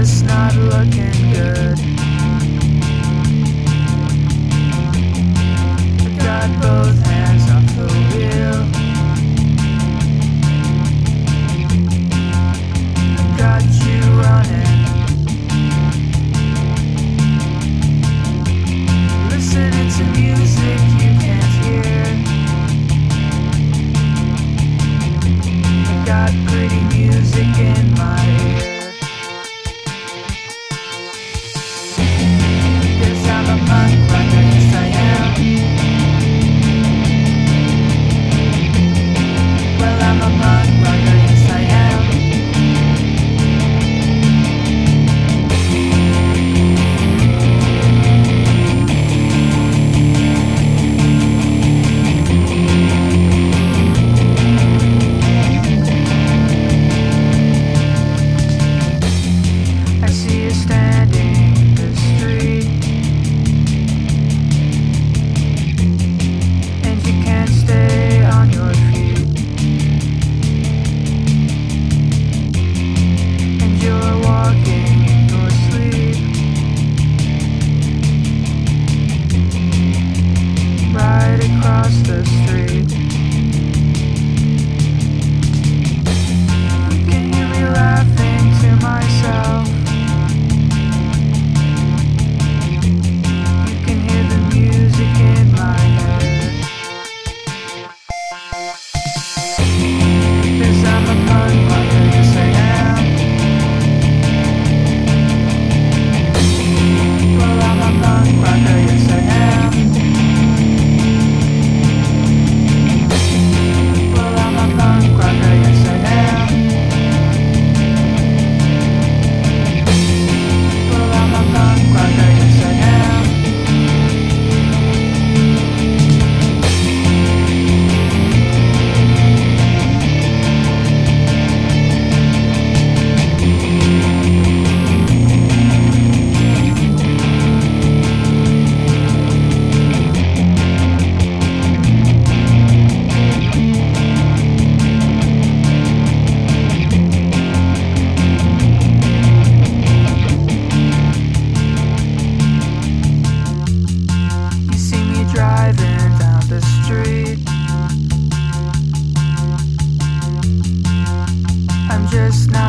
just not looking good. I got both hands off the wheel. I got you running. Listening to music you can't hear. I got pretty music in my ear. Texas. just now.